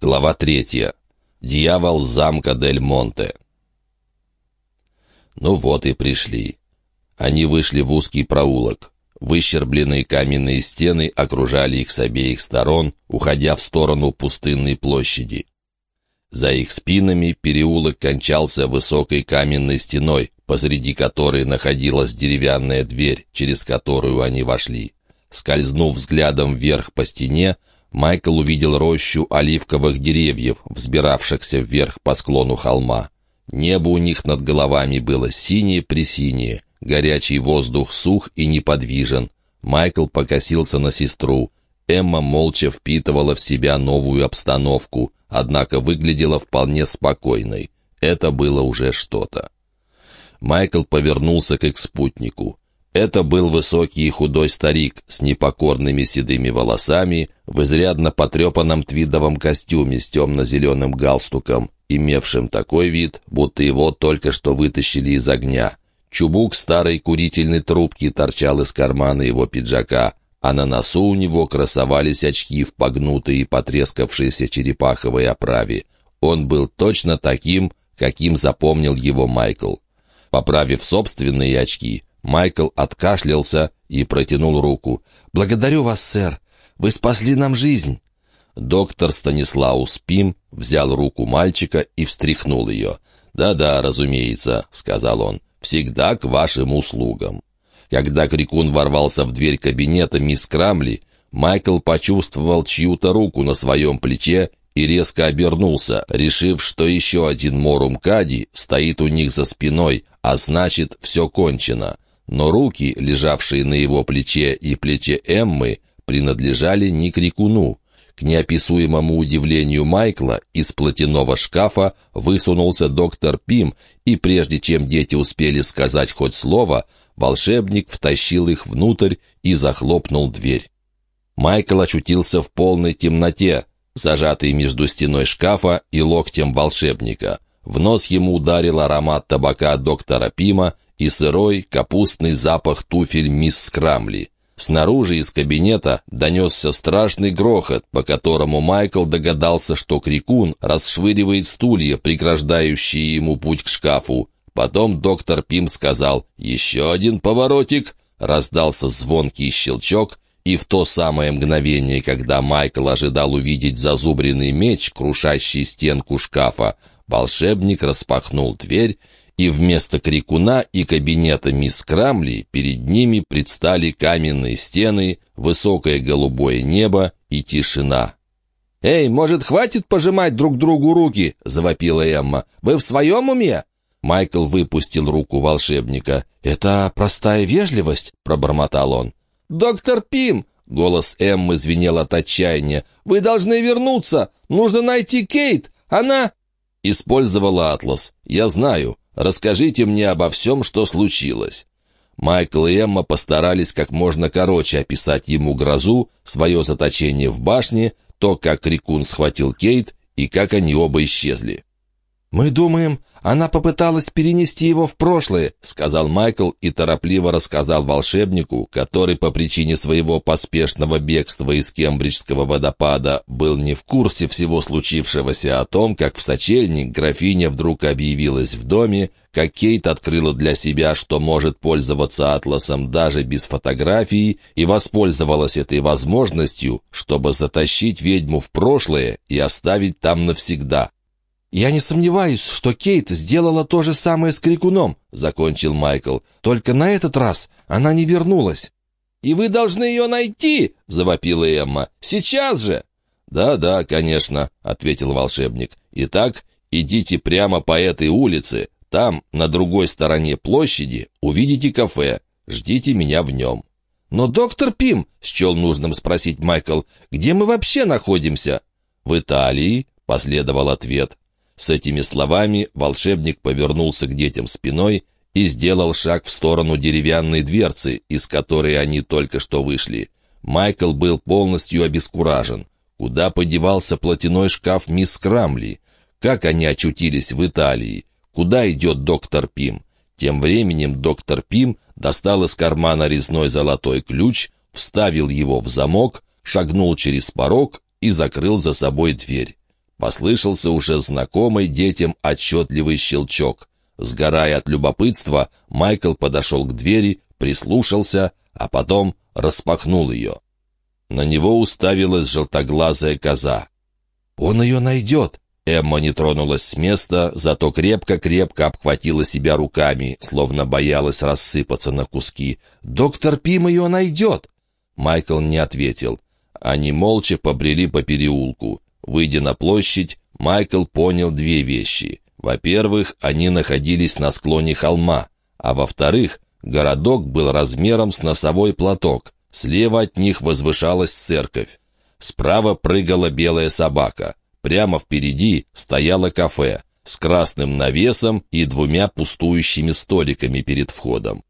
Глава третья. Дьявол замка Дель Монте. Ну вот и пришли. Они вышли в узкий проулок. Выщербленные каменные стены окружали их с обеих сторон, уходя в сторону пустынной площади. За их спинами переулок кончался высокой каменной стеной, посреди которой находилась деревянная дверь, через которую они вошли. Скользнув взглядом вверх по стене, Майкл увидел рощу оливковых деревьев, взбиравшихся вверх по склону холма. Небо у них над головами было синее-пресинее, горячий воздух сух и неподвижен. Майкл покосился на сестру. Эмма молча впитывала в себя новую обстановку, однако выглядела вполне спокойной. Это было уже что-то. Майкл повернулся к их спутнику. Это был высокий и худой старик с непокорными седыми волосами, в изрядно потрепанном твидовом костюме с темно-зеленым галстуком, имевшим такой вид, будто его только что вытащили из огня. Чубук старой курительной трубки торчал из кармана его пиджака, а на носу у него красовались очки в погнутой и потрескавшейся черепаховой оправе. Он был точно таким, каким запомнил его Майкл. Поправив собственные очки, Майкл откашлялся и протянул руку. «Благодарю вас, сэр. Вы спасли нам жизнь». Доктор Станислаус Пим взял руку мальчика и встряхнул ее. «Да-да, разумеется», — сказал он, — «всегда к вашим услугам». Когда Крикун ворвался в дверь кабинета мисс Крамли, Майкл почувствовал чью-то руку на своем плече и резко обернулся, решив, что еще один Морум Кади стоит у них за спиной, а значит, все кончено но руки, лежавшие на его плече и плече Эммы, принадлежали не крикуну. К неописуемому удивлению Майкла из платяного шкафа высунулся доктор Пим, и прежде чем дети успели сказать хоть слово, волшебник втащил их внутрь и захлопнул дверь. Майкл очутился в полной темноте, зажатый между стеной шкафа и локтем волшебника. В нос ему ударил аромат табака доктора Пима, и сырой капустный запах туфель мисс Крамли. Снаружи из кабинета донесся страшный грохот, по которому Майкл догадался, что Крикун расшвыривает стулья, преграждающие ему путь к шкафу. Потом доктор Пим сказал «Еще один поворотик!» Раздался звонкий щелчок, и в то самое мгновение, когда Майкл ожидал увидеть зазубренный меч, крушащий стенку шкафа, волшебник распахнул дверь, и вместо крикуна и кабинета мисс Крамли перед ними предстали каменные стены, высокое голубое небо и тишина. «Эй, может, хватит пожимать друг другу руки?» — завопила Эмма. «Вы в своем уме?» Майкл выпустил руку волшебника. «Это простая вежливость?» — пробормотал он. «Доктор Пим!» — голос Эммы звенел от отчаяния. «Вы должны вернуться! Нужно найти Кейт! Она...» «Использовала атлас. Я знаю. Расскажите мне обо всем, что случилось». Майкл и Эмма постарались как можно короче описать ему грозу, свое заточение в башне, то, как Рикун схватил Кейт и как они оба исчезли. «Мы думаем, она попыталась перенести его в прошлое», — сказал Майкл и торопливо рассказал волшебнику, который по причине своего поспешного бегства из Кембриджского водопада был не в курсе всего случившегося о том, как в сочельник графиня вдруг объявилась в доме, как Кейт открыла для себя, что может пользоваться атласом даже без фотографии, и воспользовалась этой возможностью, чтобы затащить ведьму в прошлое и оставить там навсегда. «Я не сомневаюсь, что Кейт сделала то же самое с Крикуном», — закончил Майкл. «Только на этот раз она не вернулась». «И вы должны ее найти!» — завопила Эмма. «Сейчас же!» «Да-да, конечно», — ответил волшебник. «Итак, идите прямо по этой улице. Там, на другой стороне площади, увидите кафе. Ждите меня в нем». «Но, доктор Пим», — счел нужным спросить Майкл, — «где мы вообще находимся?» «В Италии», — последовал ответ. С этими словами волшебник повернулся к детям спиной и сделал шаг в сторону деревянной дверцы, из которой они только что вышли. Майкл был полностью обескуражен. Куда подевался платяной шкаф мисс Крамли? Как они очутились в Италии? Куда идет доктор Пим? Тем временем доктор Пим достал из кармана резной золотой ключ, вставил его в замок, шагнул через порог и закрыл за собой дверь. Послышался уже знакомый детям отчетливый щелчок. Сгорая от любопытства, Майкл подошел к двери, прислушался, а потом распахнул ее. На него уставилась желтоглазая коза. «Он ее найдет!» Эмма не тронулась с места, зато крепко-крепко обхватила себя руками, словно боялась рассыпаться на куски. «Доктор Пим ее найдет!» Майкл не ответил. Они молча побрели по переулку. Выйдя на площадь, Майкл понял две вещи. Во-первых, они находились на склоне холма, а во-вторых, городок был размером с носовой платок. Слева от них возвышалась церковь. Справа прыгала белая собака. Прямо впереди стояло кафе с красным навесом и двумя пустующими столиками перед входом.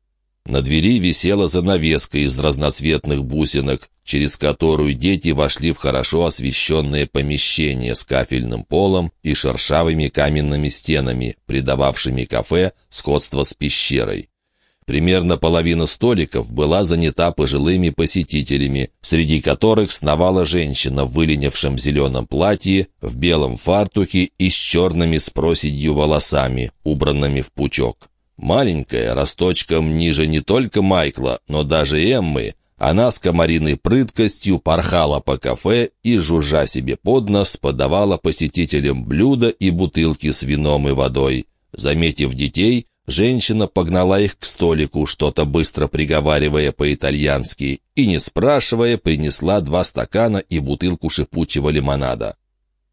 На двери висела занавеска из разноцветных бусинок, через которую дети вошли в хорошо освещенное помещение с кафельным полом и шершавыми каменными стенами, придававшими кафе сходство с пещерой. Примерно половина столиков была занята пожилыми посетителями, среди которых сновала женщина в выленившем зеленом платье, в белом фартухе и с черными с проседью волосами, убранными в пучок. Маленькая, росточком ниже не только Майкла, но даже Эммы, она с комариной прыткостью порхала по кафе и, жужжа себе под нос, подавала посетителям блюда и бутылки с вином и водой. Заметив детей, Женщина погнала их к столику, что-то быстро приговаривая по-итальянски, и, не спрашивая, принесла два стакана и бутылку шипучего лимонада.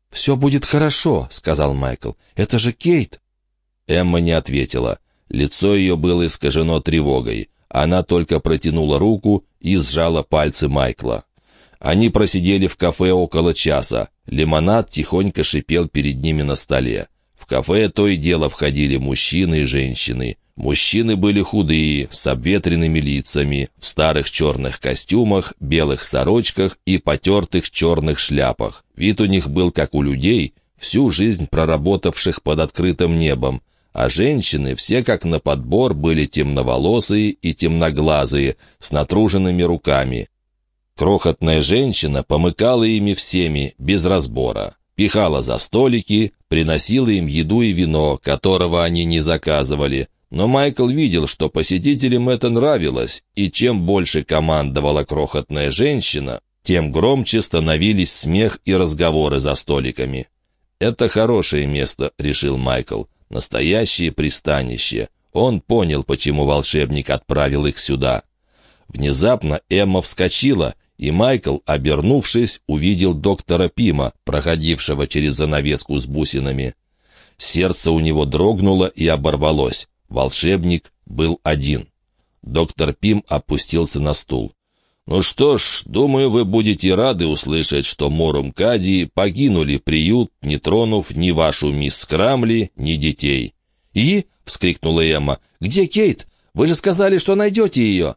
«Все будет хорошо», — сказал Майкл. «Это же Кейт». Эмма не ответила. Лицо ее было искажено тревогой. Она только протянула руку и сжала пальцы Майкла. Они просидели в кафе около часа. Лимонад тихонько шипел перед ними на столе. В кафе то и дело входили мужчины и женщины. Мужчины были худые, с обветренными лицами, в старых черных костюмах, белых сорочках и потертых черных шляпах. Вид у них был как у людей, всю жизнь проработавших под открытым небом, а женщины все как на подбор были темноволосые и темноглазые, с натруженными руками. Крохотная женщина помыкала ими всеми, без разбора пихала за столики, приносила им еду и вино, которого они не заказывали. Но Майкл видел, что посетителям это нравилось, и чем больше командовала крохотная женщина, тем громче становились смех и разговоры за столиками. «Это хорошее место», — решил Майкл, — «настоящее пристанище». Он понял, почему волшебник отправил их сюда. Внезапно Эмма вскочила и Майкл, обернувшись, увидел доктора Пима, проходившего через занавеску с бусинами. Сердце у него дрогнуло и оборвалось. Волшебник был один. Доктор Пим опустился на стул. «Ну что ж, думаю, вы будете рады услышать, что Морум Кадии покинули приют, не тронув ни вашу мисс Крамли, ни детей». «И?» — вскрикнула Эмма. «Где Кейт? Вы же сказали, что найдете ее!»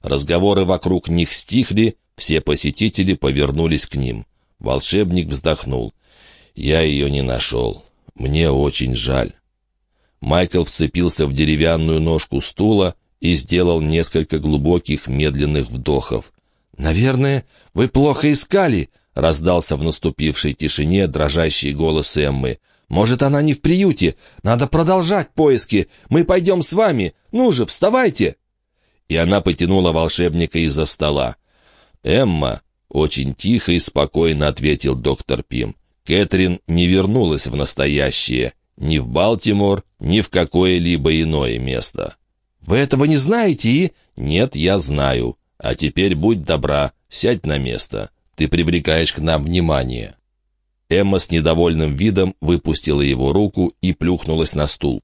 Разговоры вокруг них стихли, все посетители повернулись к ним. Волшебник вздохнул. «Я ее не нашел. Мне очень жаль». Майкл вцепился в деревянную ножку стула и сделал несколько глубоких медленных вдохов. «Наверное, вы плохо искали», — раздался в наступившей тишине дрожащий голос Эммы. «Может, она не в приюте? Надо продолжать поиски. Мы пойдем с вами. Ну же, вставайте!» И она потянула волшебника из-за стола. «Эмма», — очень тихо и спокойно ответил доктор Пим, «Кэтрин не вернулась в настоящее, ни в Балтимор, ни в какое-либо иное место». «Вы этого не знаете и...» «Нет, я знаю. А теперь будь добра, сядь на место. Ты привлекаешь к нам внимание». Эмма с недовольным видом выпустила его руку и плюхнулась на стул.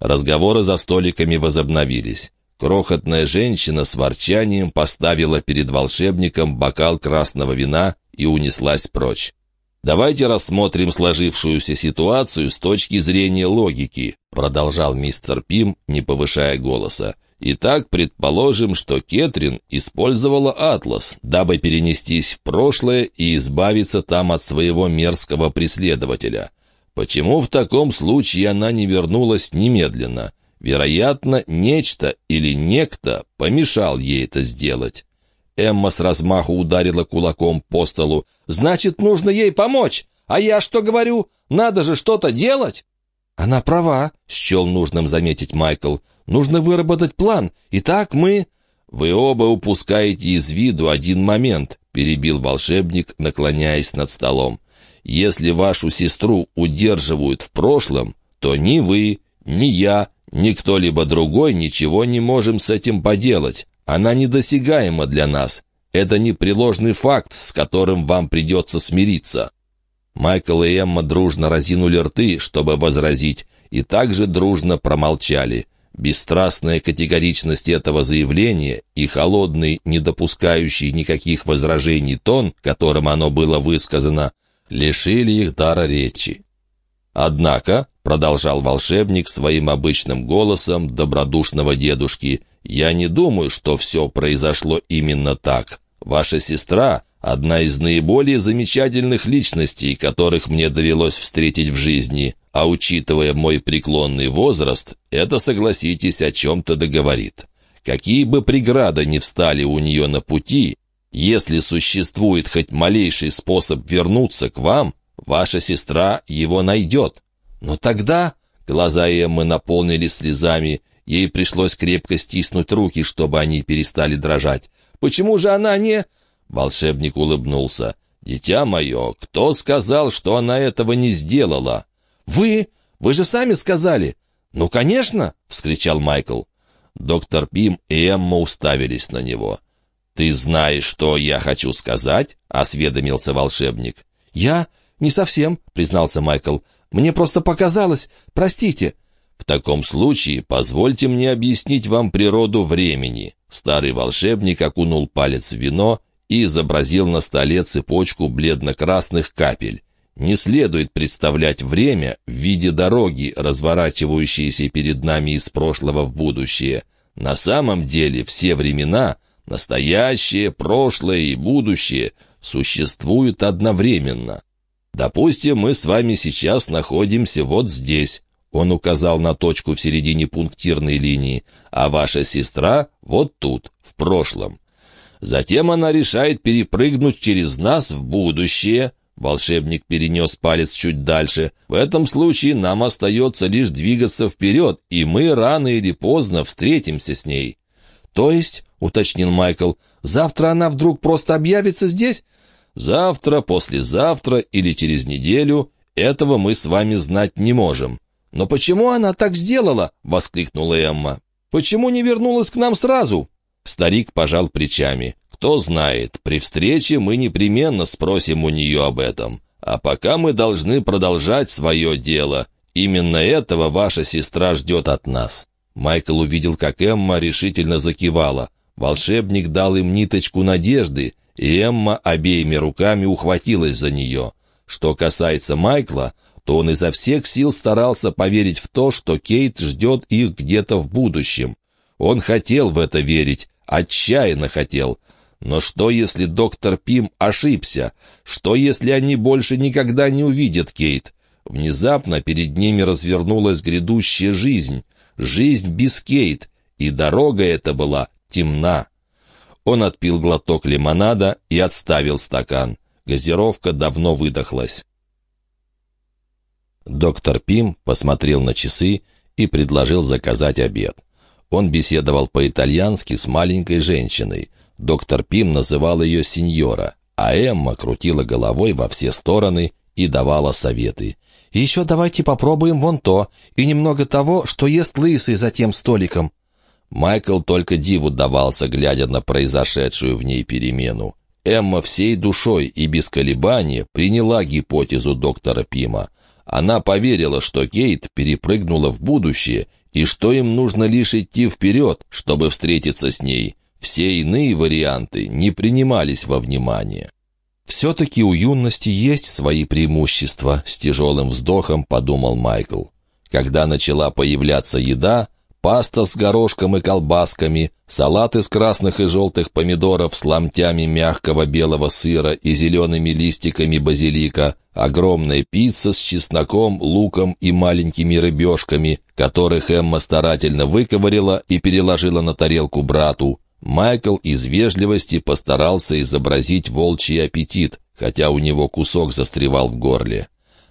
Разговоры за столиками возобновились. Крохотная женщина с ворчанием поставила перед волшебником бокал красного вина и унеслась прочь. «Давайте рассмотрим сложившуюся ситуацию с точки зрения логики», продолжал мистер Пим, не повышая голоса. «Итак, предположим, что Кетрин использовала Атлас, дабы перенестись в прошлое и избавиться там от своего мерзкого преследователя. Почему в таком случае она не вернулась немедленно?» Вероятно, нечто или некто помешал ей это сделать. Эмма с размаху ударила кулаком по столу. «Значит, нужно ей помочь! А я что говорю? Надо же что-то делать!» «Она права», — счел нужным заметить Майкл. «Нужно выработать план. Итак, мы...» «Вы оба упускаете из виду один момент», — перебил волшебник, наклоняясь над столом. «Если вашу сестру удерживают в прошлом, то ни вы, ни я, ни кто-либо другой ничего не можем с этим поделать. Она недосягаема для нас. Это непреложный факт, с которым вам придется смириться». Майкл и Эмма дружно разинули рты, чтобы возразить, и также дружно промолчали. Бесстрастная категоричность этого заявления и холодный, не допускающий никаких возражений тон, которым оно было высказано, лишили их дара речи. «Однако», — продолжал волшебник своим обычным голосом добродушного дедушки, «я не думаю, что все произошло именно так. Ваша сестра — одна из наиболее замечательных личностей, которых мне довелось встретить в жизни, а учитывая мой преклонный возраст, это, согласитесь, о чем-то договорит. Какие бы преграды ни встали у нее на пути, если существует хоть малейший способ вернуться к вам, ваша сестра его найдет. Но тогда глаза Эммы наполнились слезами, ей пришлось крепко стиснуть руки, чтобы они перестали дрожать. Почему же она не...» Волшебник улыбнулся. «Дитя мое, кто сказал, что она этого не сделала?» «Вы? Вы же сами сказали!» «Ну, конечно!» — вскричал Майкл. Доктор Пим и Эмма уставились на него. «Ты знаешь, что я хочу сказать?» — осведомился волшебник. «Я? Не совсем», — признался Майкл. «Мне просто показалось. Простите». «В таком случае позвольте мне объяснить вам природу времени». Старый волшебник окунул палец в вино и изобразил на столе цепочку бледно-красных капель. Не следует представлять время в виде дороги, разворачивающейся перед нами из прошлого в будущее. На самом деле все времена, настоящее, прошлое и будущее, существуют одновременно. Допустим, мы с вами сейчас находимся вот здесь. Он указал на точку в середине пунктирной линии, а ваша сестра вот тут, в прошлом. Затем она решает перепрыгнуть через нас в будущее. Волшебник перенес палец чуть дальше. В этом случае нам остается лишь двигаться вперед, и мы рано или поздно встретимся с ней. То есть, — уточнил Майкл, — завтра она вдруг просто объявится здесь? Завтра, послезавтра или через неделю этого мы с вами знать не можем. «Но почему она так сделала?» — воскликнула Эмма. «Почему не вернулась к нам сразу?» Старик пожал плечами. «Кто знает, при встрече мы непременно спросим у нее об этом. А пока мы должны продолжать свое дело. Именно этого ваша сестра ждет от нас». Майкл увидел, как Эмма решительно закивала. Волшебник дал им ниточку надежды, и Эмма обеими руками ухватилась за нее. Что касается Майкла, то он изо всех сил старался поверить в то, что Кейт ждет их где-то в будущем. Он хотел в это верить, отчаянно хотел. Но что, если доктор Пим ошибся? Что, если они больше никогда не увидят Кейт? Внезапно перед ними развернулась грядущая жизнь. Жизнь без Кейт, и дорога эта была темна. Он отпил глоток лимонада и отставил стакан. Газировка давно выдохлась. Доктор Пим посмотрел на часы и предложил заказать обед. Он беседовал по-итальянски с маленькой женщиной. Доктор Пим называл ее сеньора, а Эмма крутила головой во все стороны и давала советы. «Еще давайте попробуем вон то, и немного того, что ест лысый за тем столиком». Майкл только диву давался, глядя на произошедшую в ней перемену. Эмма всей душой и без колебания приняла гипотезу доктора Пима. Она поверила, что Кейт перепрыгнула в будущее и что им нужно лишь идти вперед, чтобы встретиться с ней. Все иные варианты не принимались во внимание. «Все-таки у юности есть свои преимущества», — с тяжелым вздохом подумал Майкл. Когда начала появляться еда, паста с горошком и колбасками, салат из красных и желтых помидоров с ломтями мягкого белого сыра и зелеными листиками базилика, огромная пицца с чесноком, луком и маленькими рыбешками, которых Эмма старательно выковырила и переложила на тарелку брату. Майкл из вежливости постарался изобразить волчий аппетит, хотя у него кусок застревал в горле.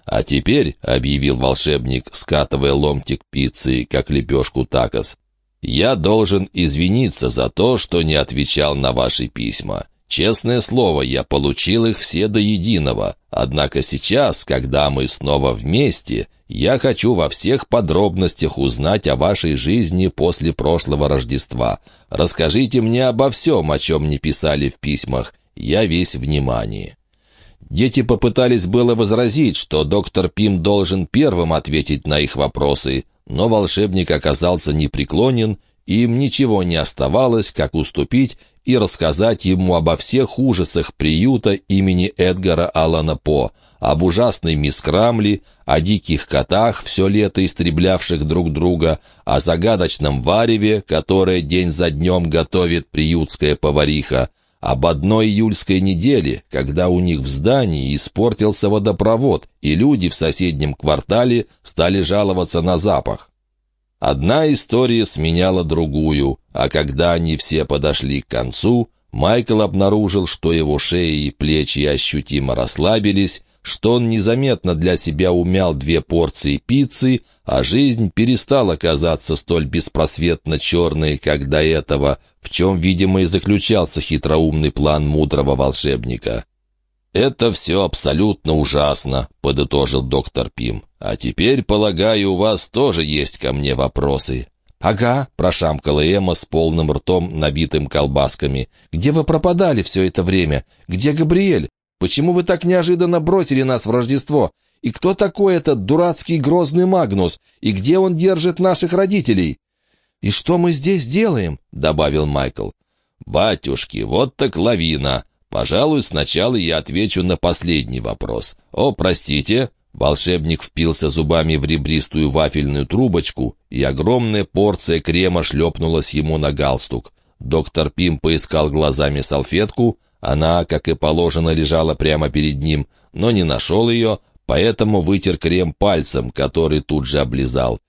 «А теперь», — объявил волшебник, скатывая ломтик пиццы, как лепешку такос, «я должен извиниться за то, что не отвечал на ваши письма. Честное слово, я получил их все до единого. Однако сейчас, когда мы снова вместе, я хочу во всех подробностях узнать о вашей жизни после прошлого Рождества. Расскажите мне обо всем, о чем не писали в письмах. Я весь внимание». Дети попытались было возразить, что доктор Пим должен первым ответить на их вопросы, но волшебник оказался непреклонен, и им ничего не оставалось, как уступить и рассказать ему обо всех ужасах приюта имени Эдгара Аллана По, об ужасной мисс Крамли, о диких котах, все лето истреблявших друг друга, о загадочном вареве, которое день за днем готовит приютская повариха, об одной июльской неделе, когда у них в здании испортился водопровод, и люди в соседнем квартале стали жаловаться на запах. Одна история сменяла другую, а когда они все подошли к концу, Майкл обнаружил, что его шея и плечи ощутимо расслабились, что он незаметно для себя умял две порции пиццы, а жизнь перестала казаться столь беспросветно черной, как до этого, в чем, видимо, и заключался хитроумный план мудрого волшебника. «Это все абсолютно ужасно», — подытожил доктор Пим. «А теперь, полагаю, у вас тоже есть ко мне вопросы». «Ага», — прошамкала Эмма с полным ртом, набитым колбасками. «Где вы пропадали все это время? Где Габриэль? Почему вы так неожиданно бросили нас в Рождество? И кто такой этот дурацкий грозный Магнус? И где он держит наших родителей?» «И что мы здесь делаем?» — добавил Майкл. «Батюшки, вот так лавина. Пожалуй, сначала я отвечу на последний вопрос. О, простите». Волшебник впился зубами в ребристую вафельную трубочку, и огромная порция крема шлепнулась ему на галстук. Доктор Пим поискал глазами салфетку, она, как и положено, лежала прямо перед ним, но не нашел ее, поэтому вытер крем пальцем, который тут же облизал.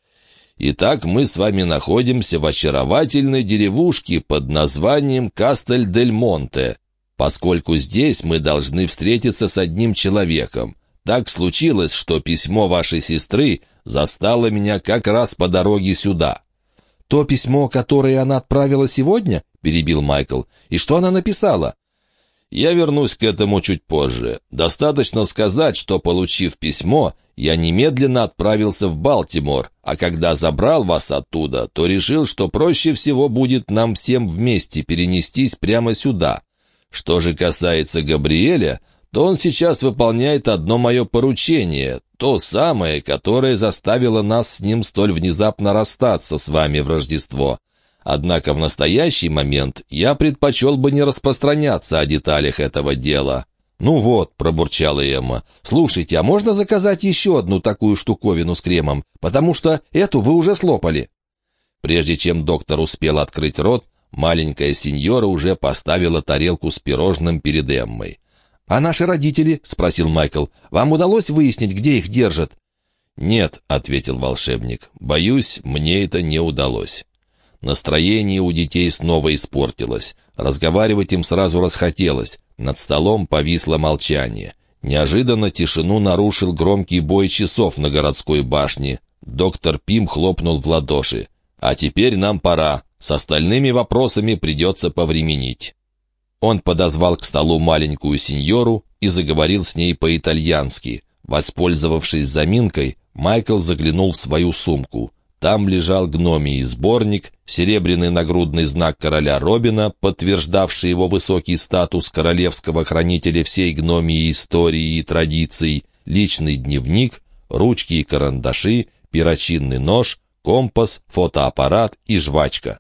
Итак, мы с вами находимся в очаровательной деревушке под названием Кастель-дель-Монте, поскольку здесь мы должны встретиться с одним человеком. Так случилось, что письмо вашей сестры застало меня как раз по дороге сюда». «То письмо, которое она отправила сегодня?» — перебил Майкл. «И что она написала?» Я вернусь к этому чуть позже. Достаточно сказать, что, получив письмо, я немедленно отправился в Балтимор, а когда забрал вас оттуда, то решил, что проще всего будет нам всем вместе перенестись прямо сюда. Что же касается Габриэля, то он сейчас выполняет одно мое поручение, то самое, которое заставило нас с ним столь внезапно расстаться с вами в Рождество. Однако в настоящий момент я предпочел бы не распространяться о деталях этого дела». «Ну вот», — пробурчала Эмма, — «слушайте, а можно заказать еще одну такую штуковину с кремом? Потому что эту вы уже слопали». Прежде чем доктор успел открыть рот, маленькая сеньора уже поставила тарелку с пирожным перед Эммой. «А наши родители?» — спросил Майкл. «Вам удалось выяснить, где их держат?» «Нет», — ответил волшебник. «Боюсь, мне это не удалось». Настроение у детей снова испортилось. Разговаривать им сразу расхотелось. Над столом повисло молчание. Неожиданно тишину нарушил громкий бой часов на городской башне. Доктор Пим хлопнул в ладоши. «А теперь нам пора. С остальными вопросами придется повременить». Он подозвал к столу маленькую сеньору и заговорил с ней по-итальянски. Воспользовавшись заминкой, Майкл заглянул в свою сумку. Там лежал гномий сборник, серебряный нагрудный знак короля Робина, подтверждавший его высокий статус королевского хранителя всей гномии истории и традиций, личный дневник, ручки и карандаши, перочинный нож, компас, фотоаппарат и жвачка.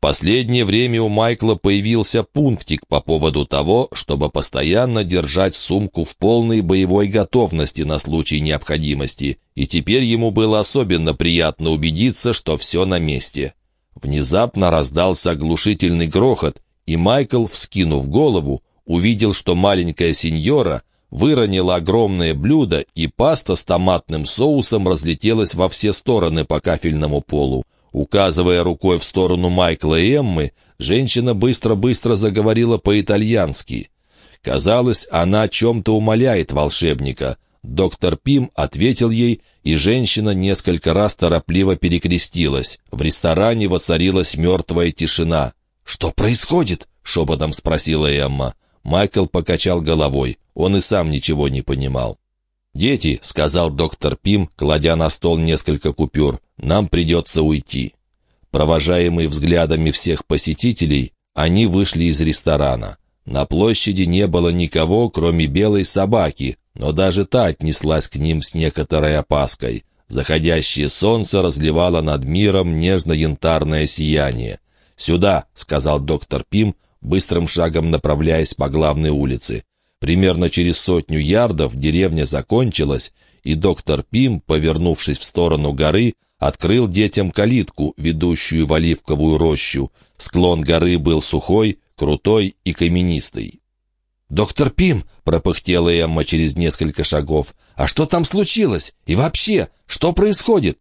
Последнее время у Майкла появился пунктик по поводу того, чтобы постоянно держать сумку в полной боевой готовности на случай необходимости, и теперь ему было особенно приятно убедиться, что все на месте. Внезапно раздался оглушительный грохот, и Майкл, вскинув голову, увидел, что маленькая сеньора выронила огромное блюдо, и паста с томатным соусом разлетелась во все стороны по кафельному полу. Указывая рукой в сторону Майкла и Эммы, женщина быстро-быстро заговорила по-итальянски. Казалось, она о чем-то умоляет волшебника. Доктор Пим ответил ей, и женщина несколько раз торопливо перекрестилась. В ресторане воцарилась мертвая тишина. «Что происходит?» — шепотом спросила Эмма. Майкл покачал головой. Он и сам ничего не понимал. «Дети», — сказал доктор Пим, кладя на стол несколько купюр, — «нам придется уйти». Провожаемые взглядами всех посетителей, они вышли из ресторана. На площади не было никого, кроме белой собаки, но даже та отнеслась к ним с некоторой опаской. Заходящее солнце разливало над миром нежно-янтарное сияние. «Сюда», — сказал доктор Пим, быстрым шагом направляясь по главной улице. Примерно через сотню ярдов деревня закончилась, и доктор Пим, повернувшись в сторону горы, открыл детям калитку, ведущую в оливковую рощу. Склон горы был сухой, крутой и каменистый. «Доктор Пим!» — пропыхтела Эмма через несколько шагов. «А что там случилось? И вообще, что происходит?»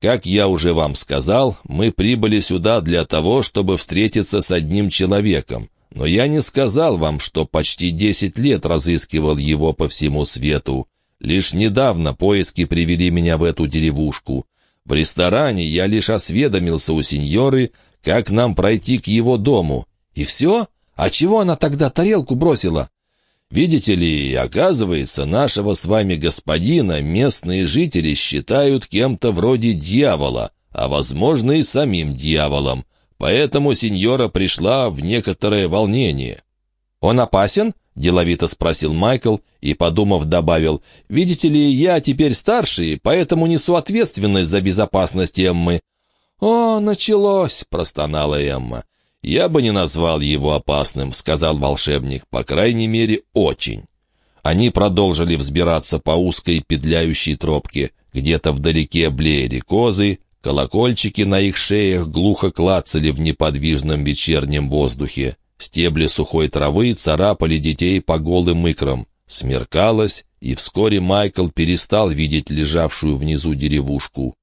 «Как я уже вам сказал, мы прибыли сюда для того, чтобы встретиться с одним человеком. Но я не сказал вам, что почти десять лет разыскивал его по всему свету. Лишь недавно поиски привели меня в эту деревушку. В ресторане я лишь осведомился у сеньоры, как нам пройти к его дому. И все? А чего она тогда тарелку бросила? Видите ли, оказывается, нашего с вами господина местные жители считают кем-то вроде дьявола, а, возможно, и самим дьяволом. Поэтому сеньора пришла в некоторое волнение. «Он опасен?» — деловито спросил Майкл и, подумав, добавил, «Видите ли, я теперь старший, поэтому несу ответственность за безопасность Эммы». «О, началось!» — простонала Эмма. «Я бы не назвал его опасным», — сказал волшебник, — «по крайней мере, очень». Они продолжили взбираться по узкой петляющей тропке. Где-то вдалеке блеяли козы, колокольчики на их шеях глухо клацали в неподвижном вечернем воздухе. Стебли сухой травы царапали детей по голым икрам. Смеркалось, и вскоре Майкл перестал видеть лежавшую внизу деревушку.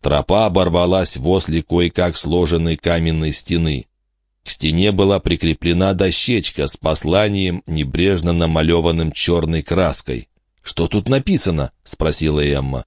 Тропа оборвалась возле кое-как сложенной каменной стены. К стене была прикреплена дощечка с посланием, небрежно намалеванным черной краской. «Что тут написано?» — спросила Эмма.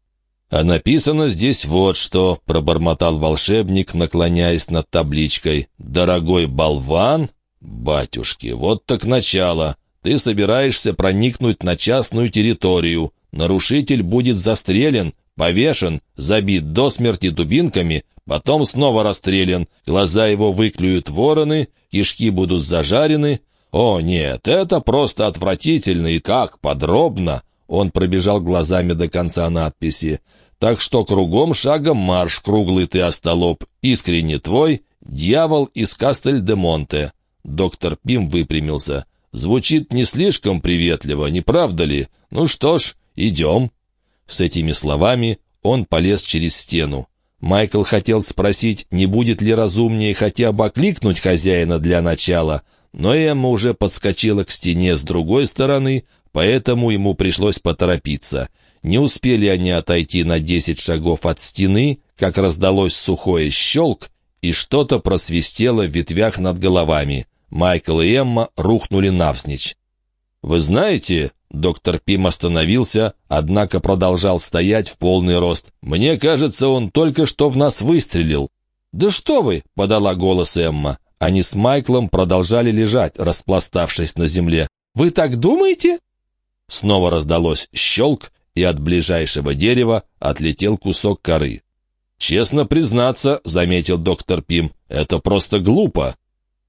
«А написано здесь вот что», — пробормотал волшебник, наклоняясь над табличкой. «Дорогой болван, «Батюшки, вот так начало. Ты собираешься проникнуть на частную территорию. Нарушитель будет застрелен, повешен, забит до смерти дубинками, потом снова расстрелян, глаза его выклюют вороны, кишки будут зажарены. О, нет, это просто отвратительно и как подробно!» Он пробежал глазами до конца надписи. «Так что кругом шагом марш, круглый ты остолоп, искренне твой, дьявол из Кастель-де-Монте». Доктор Пим выпрямился. «Звучит не слишком приветливо, не правда ли? Ну что ж, идем». С этими словами он полез через стену. Майкл хотел спросить, не будет ли разумнее хотя бы окликнуть хозяина для начала, но Эмма уже подскочила к стене с другой стороны, поэтому ему пришлось поторопиться. Не успели они отойти на десять шагов от стены, как раздалось сухое щелк, и что-то просвистело в ветвях над головами. Майкл и Эмма рухнули навзничь. «Вы знаете...» — доктор Пим остановился, однако продолжал стоять в полный рост. «Мне кажется, он только что в нас выстрелил». «Да что вы!» — подала голос Эмма. Они с Майклом продолжали лежать, распластавшись на земле. «Вы так думаете?» Снова раздалось щелк, и от ближайшего дерева отлетел кусок коры. «Честно признаться», — заметил доктор Пим, — «это просто глупо».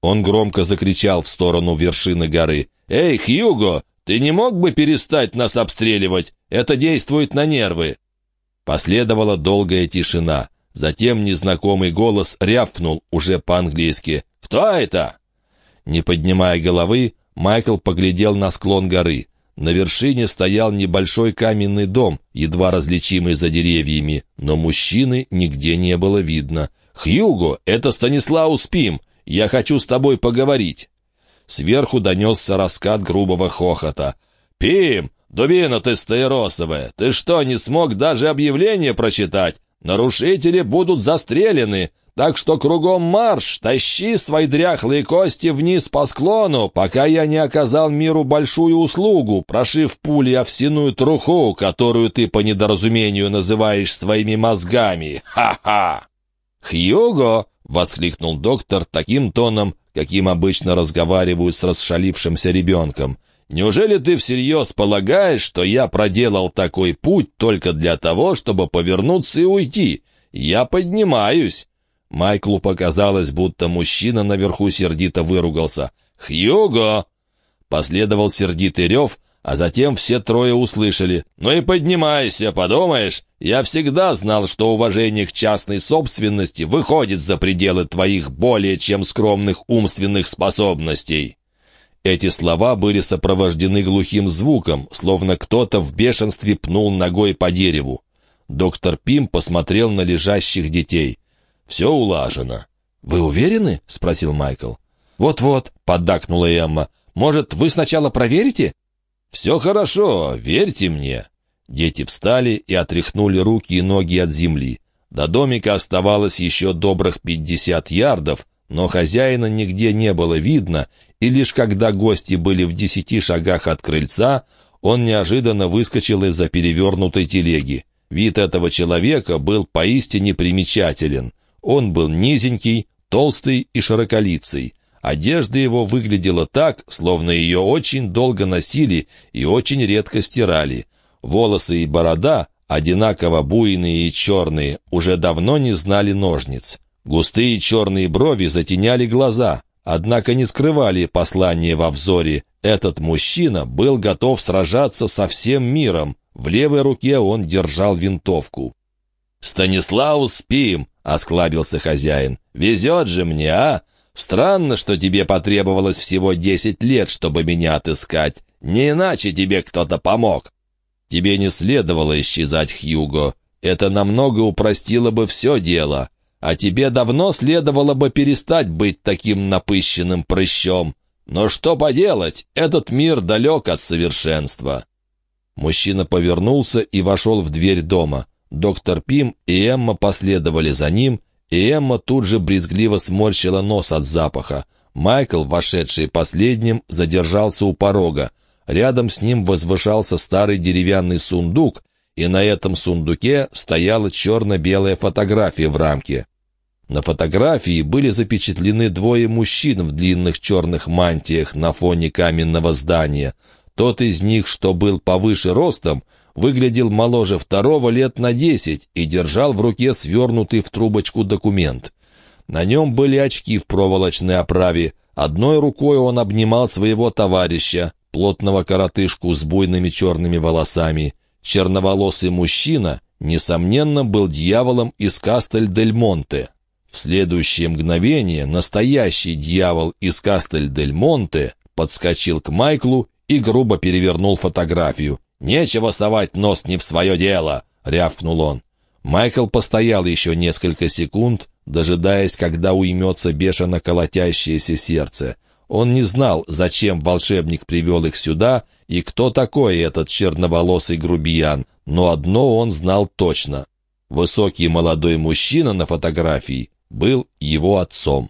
Он громко закричал в сторону вершины горы. «Эй, Хьюго, ты не мог бы перестать нас обстреливать? Это действует на нервы!» Последовала долгая тишина. Затем незнакомый голос рявкнул уже по-английски. «Кто это?» Не поднимая головы, Майкл поглядел на склон горы. На вершине стоял небольшой каменный дом, едва различимый за деревьями, но мужчины нигде не было видно. «Хьюго, это Станислаус Пим! Я хочу с тобой поговорить». Сверху донесся раскат грубого хохота. «Пим, дубина ты стаиросовая, ты что, не смог даже объявление прочитать? Нарушители будут застрелены. Так что кругом марш, тащи свои дряхлые кости вниз по склону, пока я не оказал миру большую услугу, прошив пули овсяную труху, которую ты по недоразумению называешь своими мозгами. Ха-ха!» «Хьюго!» — воскликнул доктор таким тоном, каким обычно разговаривают с расшалившимся ребенком. «Неужели ты всерьез полагаешь, что я проделал такой путь только для того, чтобы повернуться и уйти? Я поднимаюсь!» Майклу показалось, будто мужчина наверху сердито выругался. «Хьюго!» Последовал сердитый рев, а затем все трое услышали. «Ну и поднимайся, подумаешь! Я всегда знал, что уважение к частной собственности выходит за пределы твоих более чем скромных умственных способностей». Эти слова были сопровождены глухим звуком, словно кто-то в бешенстве пнул ногой по дереву. Доктор Пим посмотрел на лежащих детей. Все улажено». «Вы уверены?» — спросил Майкл. «Вот-вот», — поддакнула Эмма. «Может, вы сначала проверите?» «Все хорошо, верьте мне». Дети встали и отряхнули руки и ноги от земли. До домика оставалось еще добрых пятьдесят ярдов, но хозяина нигде не было видно, и лишь когда гости были в десяти шагах от крыльца, он неожиданно выскочил из-за перевернутой телеги. Вид этого человека был поистине примечателен. Он был низенький, толстый и широколицый. Одежда его выглядела так, словно ее очень долго носили и очень редко стирали. Волосы и борода, одинаково буйные и черные, уже давно не знали ножниц. Густые черные брови затеняли глаза, однако не скрывали послание во взоре. Этот мужчина был готов сражаться со всем миром. В левой руке он держал винтовку. «Станислаус Пим!» — осклабился хозяин. «Везет же мне, а? Странно, что тебе потребовалось всего десять лет, чтобы меня отыскать. Не иначе тебе кто-то помог». «Тебе не следовало исчезать, Хьюго. Это намного упростило бы все дело. А тебе давно следовало бы перестать быть таким напыщенным прыщом. Но что поделать, этот мир далек от совершенства». Мужчина повернулся и вошел в дверь дома. Доктор Пим и Эмма последовали за ним, и Эмма тут же брезгливо сморщила нос от запаха. Майкл, вошедший последним, задержался у порога. Рядом с ним возвышался старый деревянный сундук, и на этом сундуке стояла черно-белая фотография в рамке. На фотографии были запечатлены двое мужчин в длинных черных мантиях на фоне каменного здания. Тот из них, что был повыше ростом, выглядел моложе второго лет на десять и держал в руке свернутый в трубочку документ. На нем были очки в проволочной оправе. Одной рукой он обнимал своего товарища, плотного коротышку с буйными черными волосами. Черноволосый мужчина, несомненно, был дьяволом из Кастель-дель-Монте. В следующее мгновение настоящий дьявол из Кастель-дель-Монте подскочил к Майклу и грубо перевернул фотографию. «Нечего совать нос не в свое дело!» — рявкнул он. Майкл постоял еще несколько секунд, дожидаясь, когда уймется бешено колотящееся сердце. Он не знал, зачем волшебник привел их сюда и кто такой этот черноволосый грубиян, но одно он знал точно. Высокий молодой мужчина на фотографии был его отцом.